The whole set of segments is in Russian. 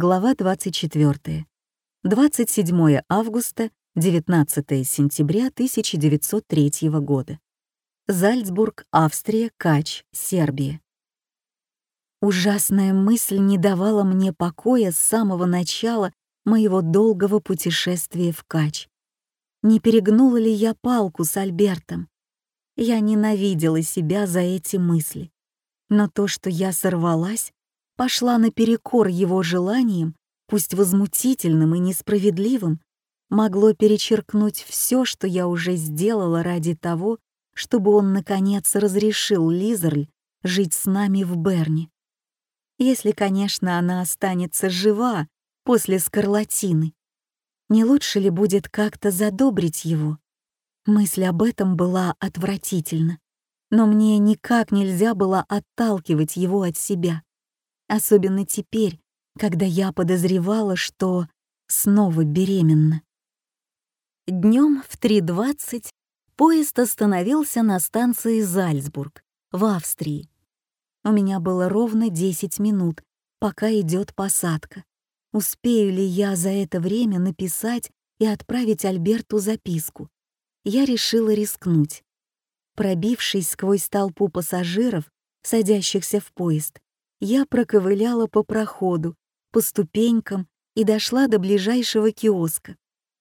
Глава 24. 27 августа, 19 сентября 1903 года. Зальцбург, Австрия, Кач, Сербия. Ужасная мысль не давала мне покоя с самого начала моего долгого путешествия в Кач. Не перегнула ли я палку с Альбертом? Я ненавидела себя за эти мысли. Но то, что я сорвалась, пошла наперекор его желаниям, пусть возмутительным и несправедливым, могло перечеркнуть все, что я уже сделала ради того, чтобы он, наконец, разрешил Лизерль жить с нами в Берне. Если, конечно, она останется жива после скарлатины. Не лучше ли будет как-то задобрить его? Мысль об этом была отвратительна, но мне никак нельзя было отталкивать его от себя особенно теперь, когда я подозревала, что снова беременна. Днем в 3.20 поезд остановился на станции Зальцбург в Австрии. У меня было ровно 10 минут, пока идет посадка. Успею ли я за это время написать и отправить Альберту записку? Я решила рискнуть. Пробившись сквозь толпу пассажиров, садящихся в поезд, я проковыляла по проходу, по ступенькам и дошла до ближайшего киоска.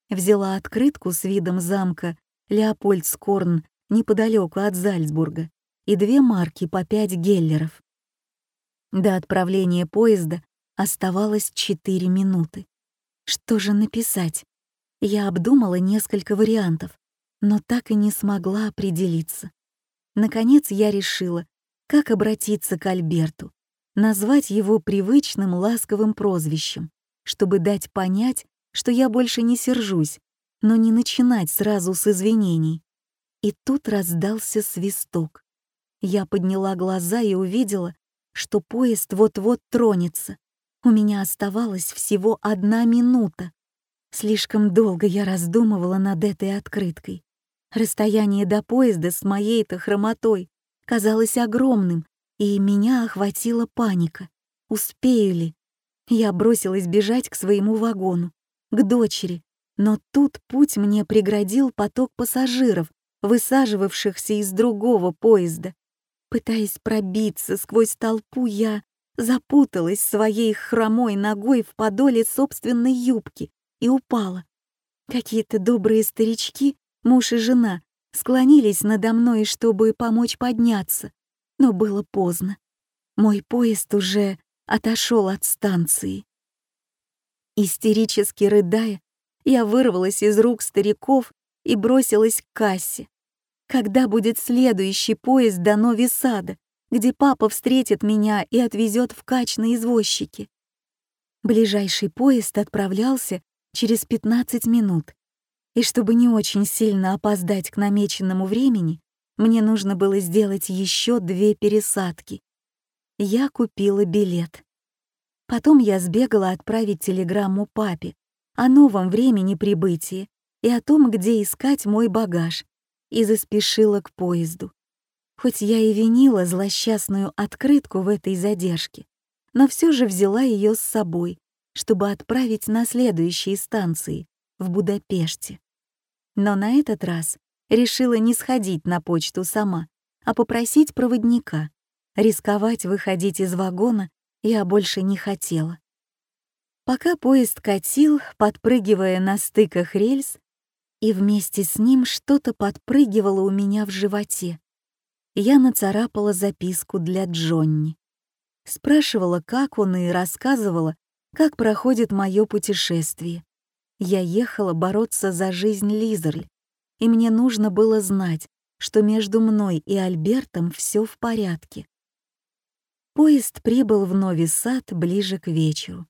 Взяла открытку с видом замка Леопольдскорн неподалеку от Зальцбурга и две марки по пять геллеров. До отправления поезда оставалось четыре минуты. Что же написать? Я обдумала несколько вариантов, но так и не смогла определиться. Наконец я решила, как обратиться к Альберту, назвать его привычным ласковым прозвищем, чтобы дать понять, что я больше не сержусь, но не начинать сразу с извинений. И тут раздался свисток. Я подняла глаза и увидела, что поезд вот-вот тронется. У меня оставалась всего одна минута. Слишком долго я раздумывала над этой открыткой. Расстояние до поезда с моей-то хромотой казалось огромным, и меня охватила паника. Успею ли? Я бросилась бежать к своему вагону, к дочери, но тут путь мне преградил поток пассажиров, высаживавшихся из другого поезда. Пытаясь пробиться сквозь толпу, я запуталась своей хромой ногой в подоле собственной юбки и упала. Какие-то добрые старички, муж и жена, склонились надо мной, чтобы помочь подняться но было поздно. Мой поезд уже отошел от станции. Истерически рыдая, я вырвалась из рук стариков и бросилась к кассе. Когда будет следующий поезд до Нови-Сада, где папа встретит меня и отвезет в кач на извозчике? Ближайший поезд отправлялся через 15 минут. И чтобы не очень сильно опоздать к намеченному времени, мне нужно было сделать еще две пересадки. Я купила билет. Потом я сбегала отправить телеграмму папе о новом времени прибытия и о том, где искать мой багаж, и заспешила к поезду. Хоть я и винила злосчастную открытку в этой задержке, но все же взяла ее с собой, чтобы отправить на следующие станции, в Будапеште. Но на этот раз решила не сходить на почту сама, а попросить проводника. Рисковать выходить из вагона я больше не хотела. Пока поезд катил, подпрыгивая на стыках рельс, и вместе с ним что-то подпрыгивало у меня в животе, я нацарапала записку для Джонни. Спрашивала, как он, и рассказывала, как проходит мое путешествие. Я ехала бороться за жизнь Лизерль, и мне нужно было знать, что между мной и Альбертом все в порядке. Поезд прибыл в Нови Сад ближе к вечеру,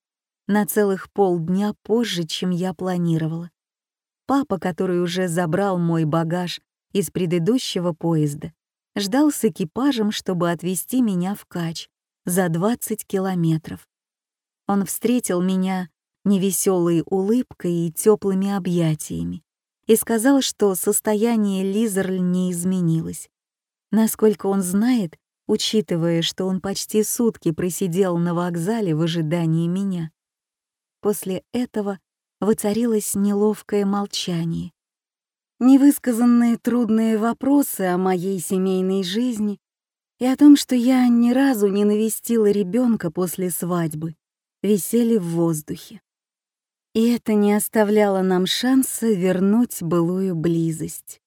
на целых полдня позже, чем я планировала. Папа, который уже забрал мой багаж из предыдущего поезда, ждал с экипажем, чтобы отвезти меня в Кач за 20 километров. Он встретил меня невеселой улыбкой и теплыми объятиями и сказал, что состояние Лизерль не изменилось. Насколько он знает, учитывая, что он почти сутки просидел на вокзале в ожидании меня. После этого воцарилось неловкое молчание. Невысказанные трудные вопросы о моей семейной жизни и о том, что я ни разу не навестила ребенка после свадьбы, висели в воздухе. И это не оставляло нам шанса вернуть былую близость.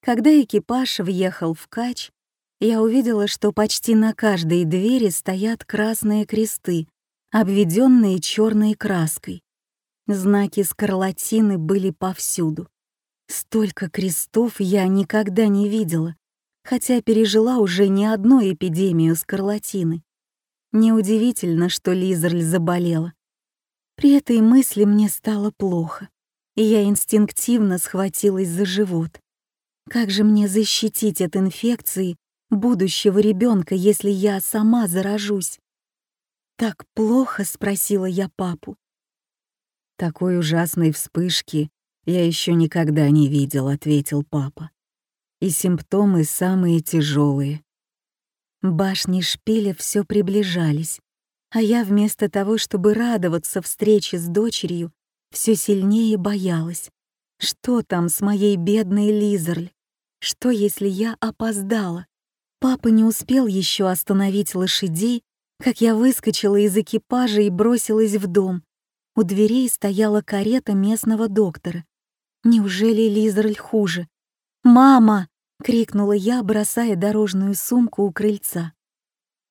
Когда экипаж въехал в кач, я увидела, что почти на каждой двери стоят красные кресты, обведенные черной краской. Знаки скарлатины были повсюду. Столько крестов я никогда не видела, хотя пережила уже не одну эпидемию скарлатины. Неудивительно, что Лизерль заболела. При этой мысли мне стало плохо, и я инстинктивно схватилась за живот. Как же мне защитить от инфекции будущего ребенка, если я сама заражусь? «Так плохо?» — спросила я папу. «Такой ужасной вспышки я еще никогда не видел», — ответил папа. «И симптомы самые тяжелые. Башни шпиля все приближались, а я вместо того, чтобы радоваться встрече с дочерью, все сильнее боялась. Что там с моей бедной Лизерль? Что, если я опоздала? Папа не успел еще остановить лошадей, как я выскочила из экипажа и бросилась в дом. У дверей стояла карета местного доктора. Неужели Лизерль хуже? «Мама!» — крикнула я, бросая дорожную сумку у крыльца.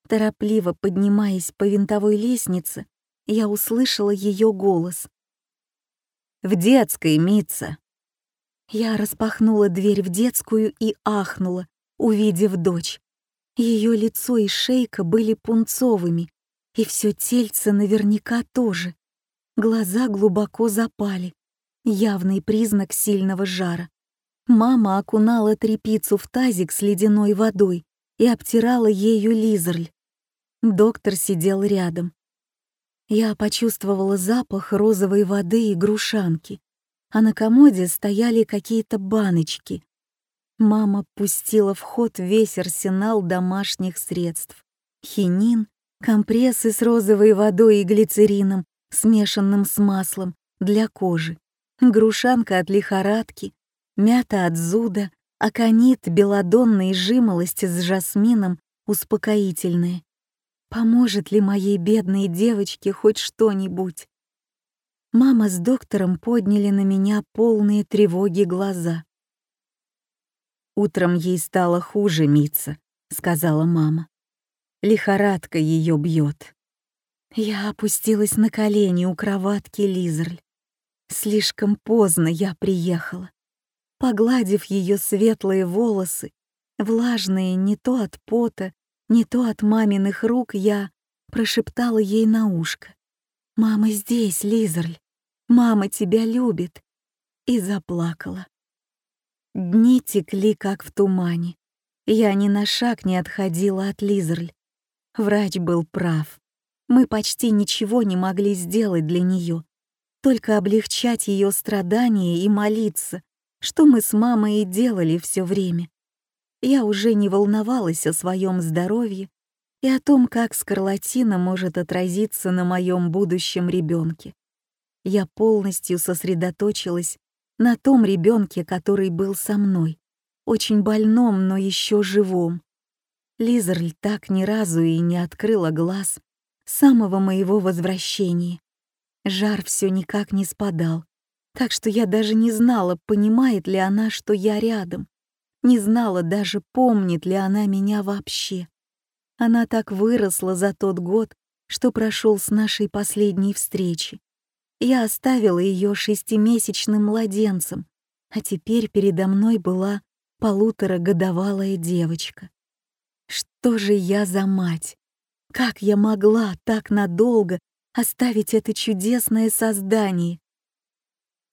Торопливо поднимаясь по винтовой лестнице, я услышала ее голос. «В детской, Митца!» Я распахнула дверь в детскую и ахнула, увидев дочь. Ее лицо и шейка были пунцовыми, и все тельце наверняка тоже. Глаза глубоко запали, явный признак сильного жара. Мама окунала трепицу в тазик с ледяной водой и обтирала ею лизерль. Доктор сидел рядом. Я почувствовала запах розовой воды и грушанки, а на комоде стояли какие-то баночки, Мама пустила в ход весь арсенал домашних средств. Хинин, компрессы с розовой водой и глицерином, смешанным с маслом, для кожи, грушанка от лихорадки, мята от зуда, аконит, белодонная жимолость с жасмином успокоительные. Поможет ли моей бедной девочке хоть что-нибудь? Мама с доктором подняли на меня полные тревоги глаза. «Утром ей стало хуже, Митца», — сказала мама. «Лихорадка ее бьет». Я опустилась на колени у кроватки Лизерль. Слишком поздно я приехала. Погладив ее светлые волосы, влажные не то от пота, не то от маминых рук, я прошептала ей на ушко. «Мама здесь, Лизерль. Мама тебя любит». И заплакала. Дни текли, как в тумане. Я ни на шаг не отходила от Лизерль. Врач был прав. Мы почти ничего не могли сделать для нее, только облегчать ее страдания и молиться, что мы с мамой и делали все время. Я уже не волновалась о своем здоровье и о том, как скарлатина может отразиться на моем будущем ребенке. Я полностью сосредоточилась на том ребенке, который был со мной, очень больном, но еще живом. Лизерль так ни разу и не открыла глаз с самого моего возвращения. Жар все никак не спадал, так что я даже не знала, понимает ли она, что я рядом. Не знала даже, помнит ли она меня вообще. Она так выросла за тот год, что прошел с нашей последней встречи. Я оставила ее шестимесячным младенцем, а теперь передо мной была полуторагодовалая девочка. Что же я за мать? Как я могла так надолго оставить это чудесное создание?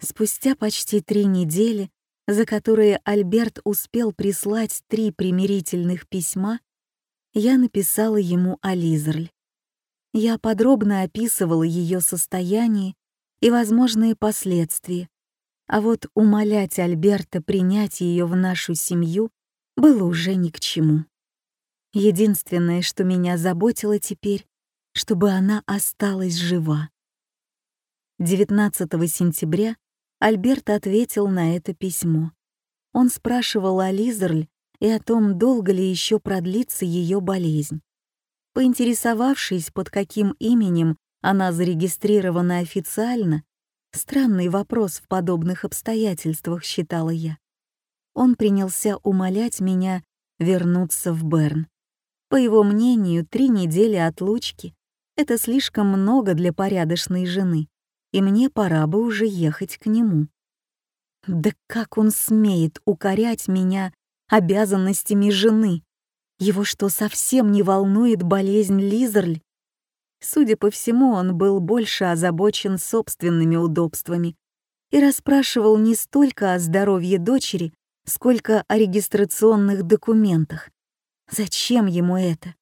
Спустя почти три недели, за которые Альберт успел прислать три примирительных письма, я написала ему о Лизерль. Я подробно описывала ее состояние и возможные последствия. А вот умолять Альберта принять ее в нашу семью было уже ни к чему. Единственное, что меня заботило теперь, чтобы она осталась жива. 19 сентября Альберт ответил на это письмо. Он спрашивал о Лизерль и о том, долго ли еще продлится ее болезнь. Поинтересовавшись, под каким именем она зарегистрирована официально, странный вопрос в подобных обстоятельствах, считала я. Он принялся умолять меня вернуться в Берн. По его мнению, три недели отлучки — это слишком много для порядочной жены, и мне пора бы уже ехать к нему. Да как он смеет укорять меня обязанностями жены? Его что, совсем не волнует болезнь Лизерль? Судя по всему, он был больше озабочен собственными удобствами и расспрашивал не столько о здоровье дочери, сколько о регистрационных документах. Зачем ему это?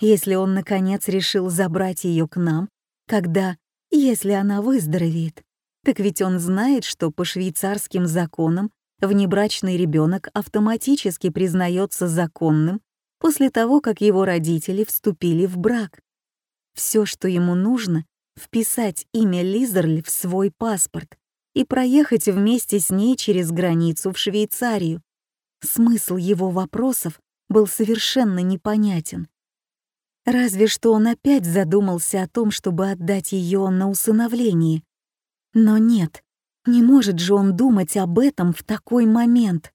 Если он, наконец, решил забрать ее к нам, когда, если она выздоровеет, так ведь он знает, что по швейцарским законам внебрачный ребенок автоматически признается законным после того, как его родители вступили в брак. Все, что ему нужно, вписать имя Лизерли в свой паспорт и проехать вместе с ней через границу в Швейцарию. Смысл его вопросов был совершенно непонятен. Разве что он опять задумался о том, чтобы отдать ее на усыновление, но нет, не может же он думать об этом в такой момент.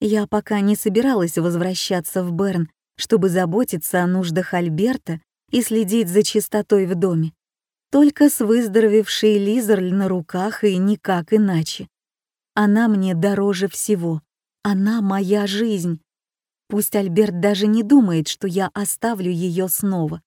Я пока не собиралась возвращаться в Берн, чтобы заботиться о нуждах Альберта и следить за чистотой в доме. Только с выздоровевшей Лизерль на руках и никак иначе. Она мне дороже всего. Она моя жизнь. Пусть Альберт даже не думает, что я оставлю ее снова.